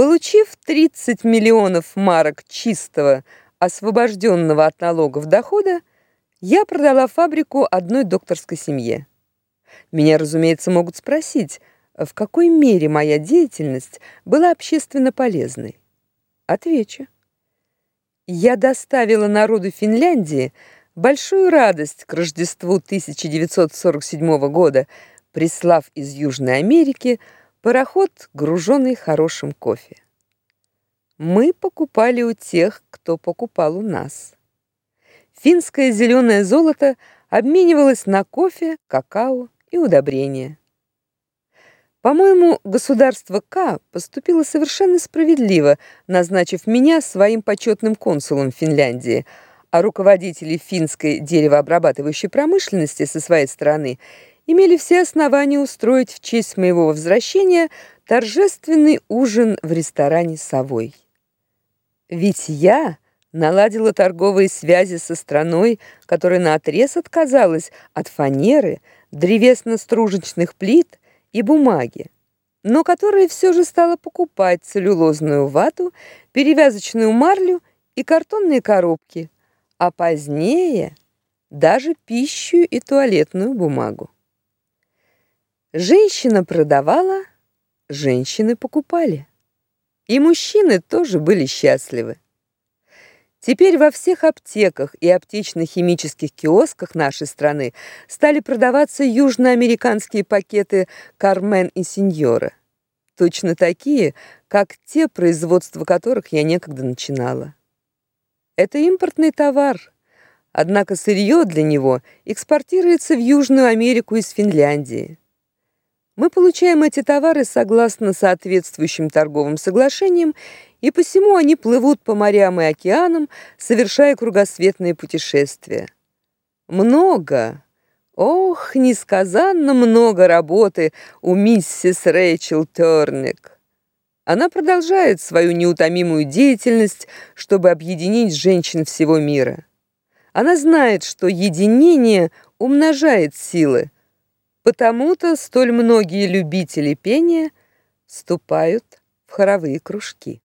Получив 30 миллионов марок чистого, освобожденного от налогов дохода, я продала фабрику одной докторской семье. Меня, разумеется, могут спросить, в какой мере моя деятельность была общественно полезной. Отвечу. Я доставила народу Финляндии большую радость к Рождеству 1947 года, прислав из Южной Америки пароход, груженный хорошим кофе. Мы покупали у тех, кто покупал у нас. Финское зеленое золото обменивалось на кофе, какао и удобрения. По-моему, государство К поступило совершенно справедливо, назначив меня своим почетным консулом в Финляндии, а руководители финской деревообрабатывающей промышленности со своей стороны имели все основания устроить в честь моего возвращения торжественный ужин в ресторане Совой. Ведь я наладила торговые связи со страной, которая наотрез отказалась от фанеры, древесно-стружечных плит и бумаги, но которая все же стала покупать целлюлозную вату, перевязочную марлю и картонные коробки, а позднее даже пищу и туалетную бумагу. Женщина продавала, женщины покупали. И мужчины тоже были счастливы. Теперь во всех аптеках и аптечно-химических киосках нашей страны стали продаваться южноамериканские пакеты Кармен и Синьора. Точно такие, как те, производство которых я некогда начинала. Это импортный товар, однако сырье для него экспортируется в Южную Америку из Финляндии. Мы получаем эти товары согласно соответствующим торговым соглашениям, и посему они плывут по морям и океанам, совершая кругосветные путешествия. Много, ох, несказанно много работы у миссис Рэйчел Терник. Она продолжает свою неутомимую деятельность, чтобы объединить женщин всего мира. Она знает, что единение умножает силы, Потому-то столь многие любители пения вступают в хоровые кружки.